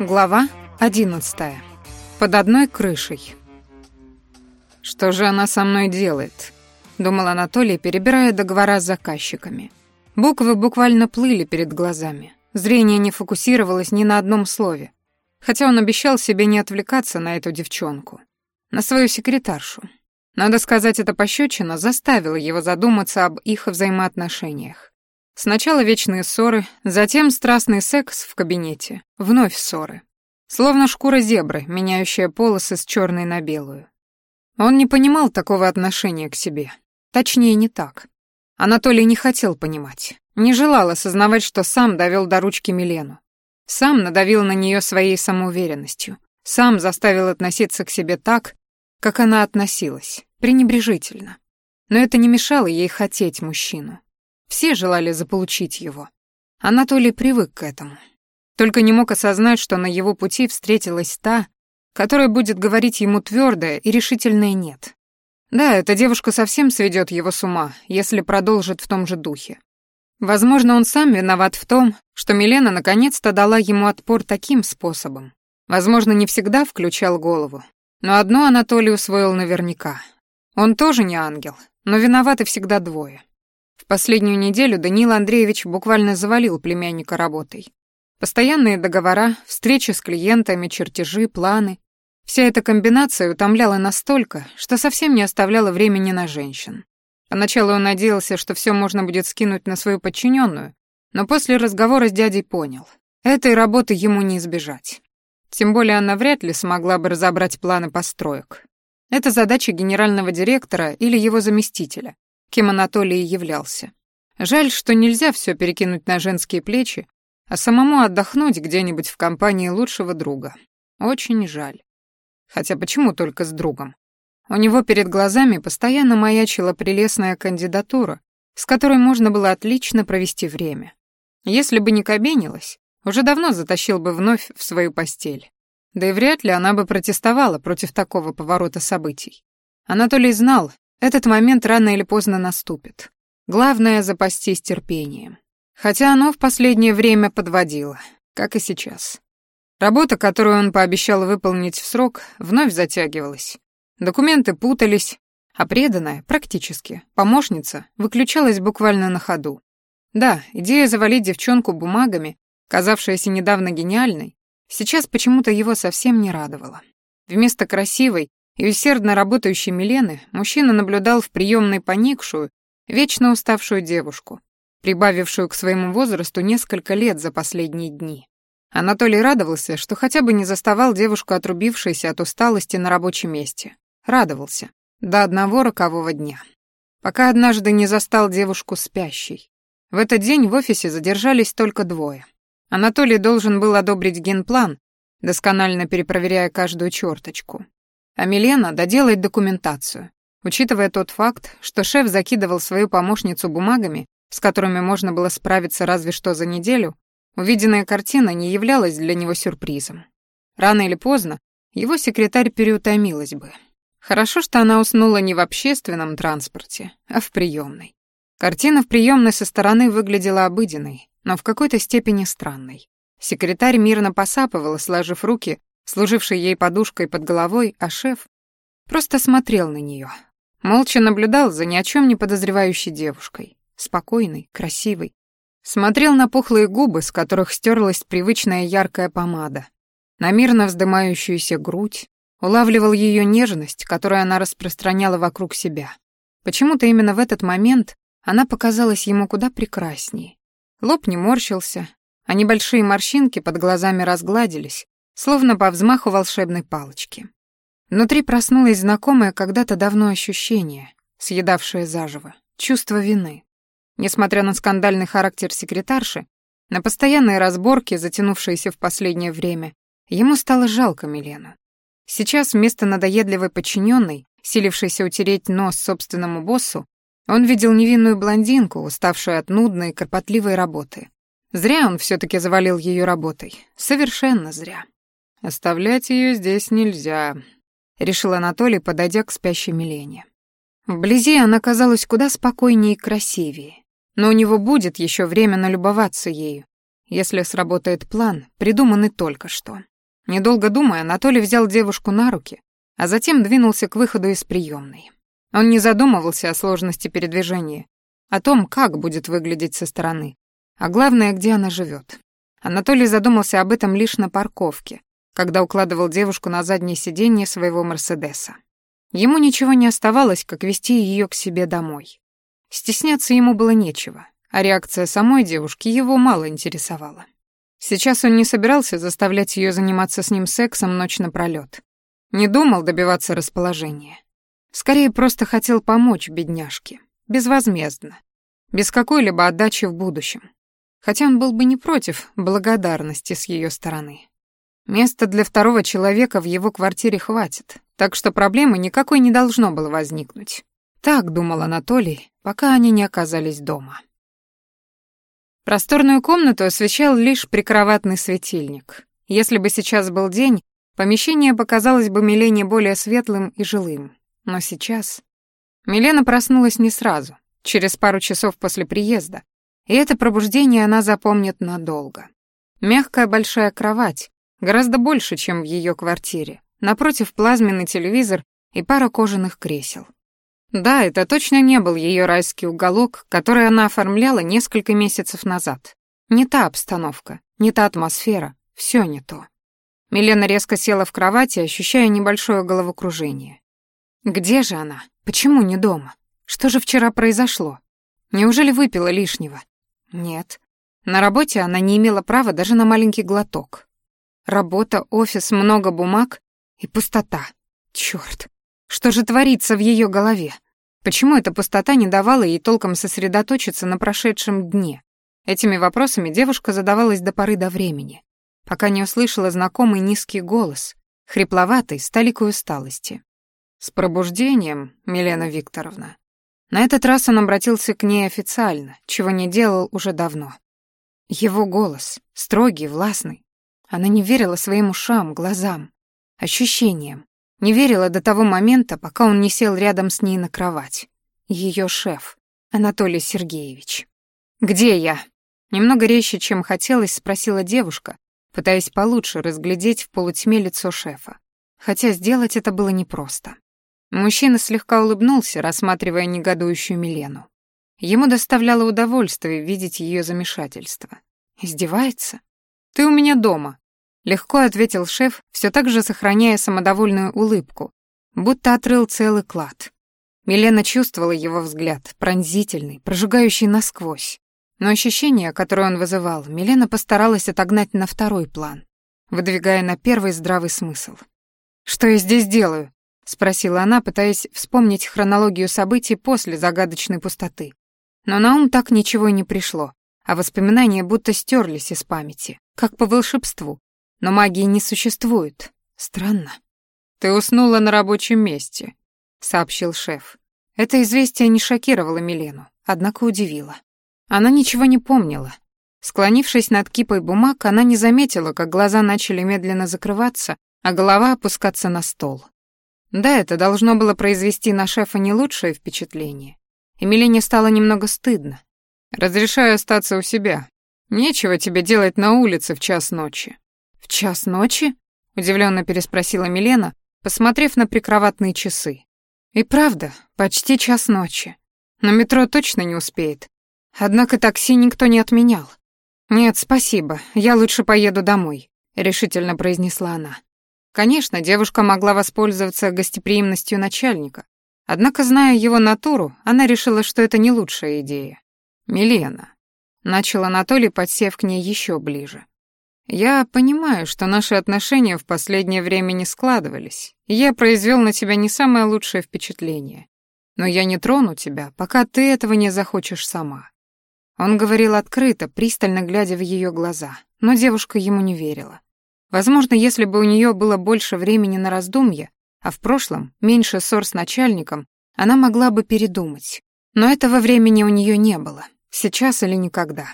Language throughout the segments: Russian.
Глава 11. Под одной крышей. Что же она со мной делает? думал Анатолий, перебирая договора с заказчиками. Буквы буквально плыли перед глазами. Зрение не фокусировалось ни на одном слове. Хотя он обещал себе не отвлекаться на эту девчонку, на свою секретаршу. Надо сказать, эта пощечина заставила его задуматься об их взаимоотношениях. Сначала вечные ссоры, затем страстный секс в кабинете, вновь ссоры. Словно шкура зебры, меняющая полосы с черной на белую. Он не понимал такого отношения к себе. Точнее, не так. Анатолий не хотел понимать, не желал осознавать, что сам довел до ручки Милену. Сам надавил на нее своей самоуверенностью, сам заставил относиться к себе так, как она относилась, пренебрежительно. Но это не мешало ей хотеть мужчину. Все желали заполучить его. Анатолий привык к этому. Только не мог осознать, что на его пути встретилась та, которая будет говорить ему твердое и решительное «нет». Да, эта девушка совсем сведет его с ума, если продолжит в том же духе. Возможно, он сам виноват в том, что Милена наконец-то дала ему отпор таким способом. Возможно, не всегда включал голову. Но одно Анатолий усвоил наверняка. Он тоже не ангел, но виноваты всегда двое. В последнюю неделю Даниил Андреевич буквально завалил племянника работой. Постоянные договора, встречи с клиентами, чертежи, планы. Вся эта комбинация утомляла настолько, что совсем не оставляла времени на женщин. Поначалу он надеялся, что все можно будет скинуть на свою подчиненную, но после разговора с дядей понял, этой работы ему не избежать. Тем более она вряд ли смогла бы разобрать планы построек. Это задача генерального директора или его заместителя, кем Анатолий являлся. Жаль, что нельзя все перекинуть на женские плечи, а самому отдохнуть где-нибудь в компании лучшего друга. Очень жаль. Хотя почему только с другом? У него перед глазами постоянно маячила прелестная кандидатура, с которой можно было отлично провести время. Если бы не кабенилась, уже давно затащил бы вновь в свою постель. Да и вряд ли она бы протестовала против такого поворота событий. Анатолий знал, этот момент рано или поздно наступит. Главное — запастись терпением. Хотя оно в последнее время подводило, как и сейчас. Работа, которую он пообещал выполнить в срок, вновь затягивалась. Документы путались, а преданная, практически, помощница выключалась буквально на ходу. Да, идея завалить девчонку бумагами, казавшаяся недавно гениальной, сейчас почему-то его совсем не радовала. Вместо красивой, и усердно работающей Милены мужчина наблюдал в приемной поникшую, вечно уставшую девушку, прибавившую к своему возрасту несколько лет за последние дни. Анатолий радовался, что хотя бы не заставал девушку, отрубившейся от усталости на рабочем месте. Радовался. До одного рокового дня. Пока однажды не застал девушку спящей. В этот день в офисе задержались только двое. Анатолий должен был одобрить генплан, досконально перепроверяя каждую черточку а Милена доделать документацию. Учитывая тот факт, что шеф закидывал свою помощницу бумагами, с которыми можно было справиться разве что за неделю, увиденная картина не являлась для него сюрпризом. Рано или поздно его секретарь переутомилась бы. Хорошо, что она уснула не в общественном транспорте, а в приемной. Картина в приемной со стороны выглядела обыденной, но в какой-то степени странной. Секретарь мирно посапывала, сложив руки служивший ей подушкой под головой, а шеф просто смотрел на нее, молча наблюдал за ни о чем не подозревающей девушкой, спокойной, красивой, смотрел на пухлые губы, с которых стерлась привычная яркая помада, на мирно вздымающуюся грудь, улавливал ее нежность, которую она распространяла вокруг себя. Почему-то именно в этот момент она показалась ему куда прекраснее. Лоб не морщился, а небольшие морщинки под глазами разгладились, словно по взмаху волшебной палочки. Внутри проснулось знакомое когда-то давно ощущение, съедавшее заживо, чувство вины. Несмотря на скандальный характер секретарши, на постоянные разборки, затянувшиеся в последнее время, ему стало жалко Милену. Сейчас вместо надоедливой подчиненной, силившейся утереть нос собственному боссу, он видел невинную блондинку, уставшую от нудной и кропотливой работы. Зря он все таки завалил ее работой. Совершенно зря. «Оставлять ее здесь нельзя», — решил Анатолий, подойдя к спящей Милене. Вблизи она казалась куда спокойнее и красивее, но у него будет еще время налюбоваться ею. если сработает план, придуманный только что. Недолго думая, Анатолий взял девушку на руки, а затем двинулся к выходу из приемной. Он не задумывался о сложности передвижения, о том, как будет выглядеть со стороны, а главное, где она живет. Анатолий задумался об этом лишь на парковке, когда укладывал девушку на заднее сиденье своего Мерседеса. Ему ничего не оставалось, как вести ее к себе домой. Стесняться ему было нечего, а реакция самой девушки его мало интересовала. Сейчас он не собирался заставлять ее заниматься с ним сексом ночь напролёт. Не думал добиваться расположения. Скорее, просто хотел помочь бедняжке. Безвозмездно. Без какой-либо отдачи в будущем. Хотя он был бы не против благодарности с ее стороны. Места для второго человека в его квартире хватит, так что проблемы никакой не должно было возникнуть. Так думал Анатолий, пока они не оказались дома. Просторную комнату освещал лишь прикроватный светильник. Если бы сейчас был день, помещение показалось бы Милене более светлым и жилым. Но сейчас... Милена проснулась не сразу, через пару часов после приезда, и это пробуждение она запомнит надолго. Мягкая большая кровать, гораздо больше, чем в ее квартире. Напротив плазменный телевизор и пара кожаных кресел. Да, это точно не был ее райский уголок, который она оформляла несколько месяцев назад. Не та обстановка, не та атмосфера, все не то. Милена резко села в кровати, ощущая небольшое головокружение. Где же она? Почему не дома? Что же вчера произошло? Неужели выпила лишнего? Нет. На работе она не имела права даже на маленький глоток. Работа, офис, много бумаг и пустота. Чёрт. Что же творится в ее голове? Почему эта пустота не давала ей толком сосредоточиться на прошедшем дне? Этими вопросами девушка задавалась до поры до времени, пока не услышала знакомый низкий голос, хрипловатый, с толикой усталости. «С пробуждением, Милена Викторовна». На этот раз он обратился к ней официально, чего не делал уже давно. Его голос, строгий, властный. Она не верила своим ушам, глазам, ощущениям. Не верила до того момента, пока он не сел рядом с ней на кровать. Ее шеф, Анатолий Сергеевич. «Где я?» Немного резче, чем хотелось, спросила девушка, пытаясь получше разглядеть в полутьме лицо шефа. Хотя сделать это было непросто. Мужчина слегка улыбнулся, рассматривая негодующую Милену. Ему доставляло удовольствие видеть ее замешательство. Издевается? «Ты у меня дома», Легко ответил шеф, все так же сохраняя самодовольную улыбку, будто отрыл целый клад. Милена чувствовала его взгляд, пронзительный, прожигающий насквозь. Но ощущение, которое он вызывал, Милена постаралась отогнать на второй план, выдвигая на первый здравый смысл. «Что я здесь делаю?» — спросила она, пытаясь вспомнить хронологию событий после загадочной пустоты. Но на ум так ничего и не пришло, а воспоминания будто стерлись из памяти, как по волшебству, но магии не существует. Странно. Ты уснула на рабочем месте, сообщил шеф. Это известие не шокировало Милену, однако удивило. Она ничего не помнила. Склонившись над кипой бумаг, она не заметила, как глаза начали медленно закрываться, а голова опускаться на стол. Да, это должно было произвести на шефа не лучшее впечатление. И Милене стало немного стыдно. «Разрешаю остаться у себя. Нечего тебе делать на улице в час ночи. «В час ночи?» — удивленно переспросила Милена, посмотрев на прикроватные часы. «И правда, почти час ночи. На метро точно не успеет. Однако такси никто не отменял. «Нет, спасибо, я лучше поеду домой», — решительно произнесла она. Конечно, девушка могла воспользоваться гостеприимностью начальника, однако, зная его натуру, она решила, что это не лучшая идея. «Милена», — начал Анатолий, подсев к ней еще ближе. Я понимаю, что наши отношения в последнее время не складывались, и я произвел на тебя не самое лучшее впечатление. Но я не трону тебя, пока ты этого не захочешь сама». Он говорил открыто, пристально глядя в ее глаза, но девушка ему не верила. Возможно, если бы у нее было больше времени на раздумья, а в прошлом меньше ссор с начальником, она могла бы передумать. Но этого времени у нее не было, сейчас или никогда.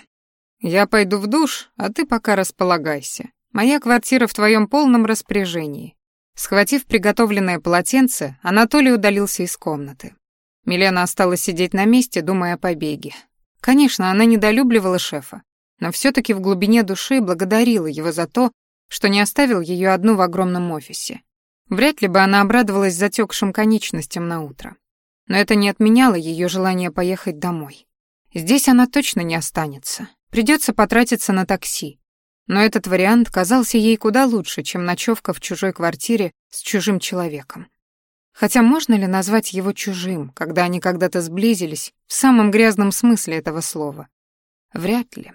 «Я пойду в душ, а ты пока располагайся. Моя квартира в твоем полном распоряжении». Схватив приготовленное полотенце, Анатолий удалился из комнаты. Милена осталась сидеть на месте, думая о побеге. Конечно, она недолюбливала шефа, но все таки в глубине души благодарила его за то, что не оставил ее одну в огромном офисе. Вряд ли бы она обрадовалась затекшим конечностям на утро. Но это не отменяло ее желание поехать домой. Здесь она точно не останется. Придется потратиться на такси. Но этот вариант казался ей куда лучше, чем ночевка в чужой квартире с чужим человеком. Хотя можно ли назвать его чужим, когда они когда-то сблизились в самом грязном смысле этого слова? Вряд ли.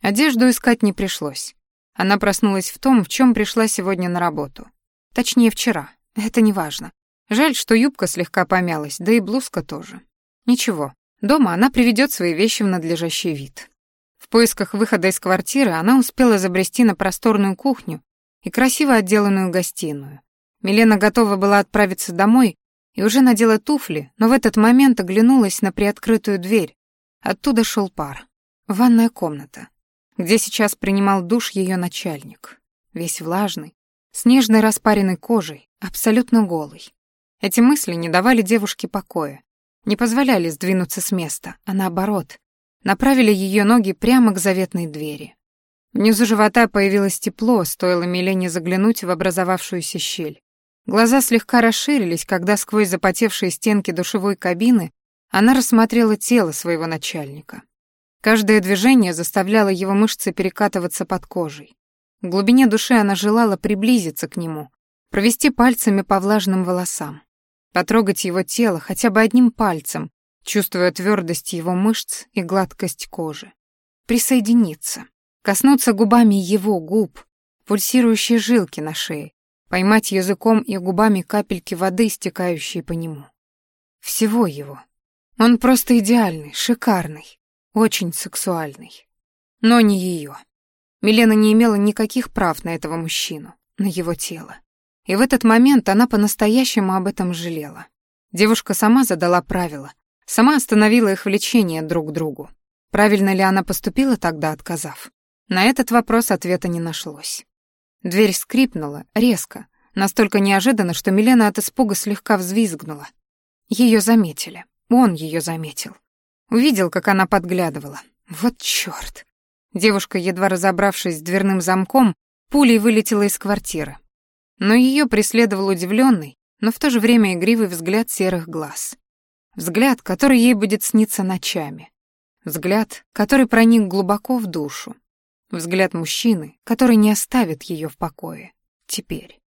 Одежду искать не пришлось. Она проснулась в том, в чем пришла сегодня на работу. Точнее, вчера. Это не важно. Жаль, что юбка слегка помялась, да и блузка тоже. Ничего, дома она приведет свои вещи в надлежащий вид. В поисках выхода из квартиры она успела забрести на просторную кухню и красиво отделанную гостиную. Милена готова была отправиться домой и уже надела туфли, но в этот момент оглянулась на приоткрытую дверь. Оттуда шел пар. Ванная комната, где сейчас принимал душ ее начальник. Весь влажный, с нежной распаренной кожей, абсолютно голый. Эти мысли не давали девушке покоя, не позволяли сдвинуться с места, а наоборот, направили ее ноги прямо к заветной двери. Внизу живота появилось тепло, стоило Милене заглянуть в образовавшуюся щель. Глаза слегка расширились, когда сквозь запотевшие стенки душевой кабины она рассмотрела тело своего начальника. Каждое движение заставляло его мышцы перекатываться под кожей. В глубине души она желала приблизиться к нему, провести пальцами по влажным волосам, потрогать его тело хотя бы одним пальцем, чувствуя твердость его мышц и гладкость кожи. Присоединиться, коснуться губами его губ, пульсирующие жилки на шее, поймать языком и губами капельки воды, стекающие по нему. Всего его. Он просто идеальный, шикарный, очень сексуальный. Но не ее. Милена не имела никаких прав на этого мужчину, на его тело. И в этот момент она по-настоящему об этом жалела. Девушка сама задала правила, сама остановила их влечение друг к другу. Правильно ли она поступила тогда, отказав? На этот вопрос ответа не нашлось. Дверь скрипнула, резко, настолько неожиданно, что Милена от испуга слегка взвизгнула. Ее заметили. Он ее заметил. Увидел, как она подглядывала. Вот чёрт. Девушка, едва разобравшись с дверным замком, пулей вылетела из квартиры. Но ее преследовал удивленный, но в то же время игривый взгляд серых глаз. Взгляд, который ей будет сниться ночами. Взгляд, который проник глубоко в душу. Взгляд мужчины, который не оставит ее в покое. Теперь.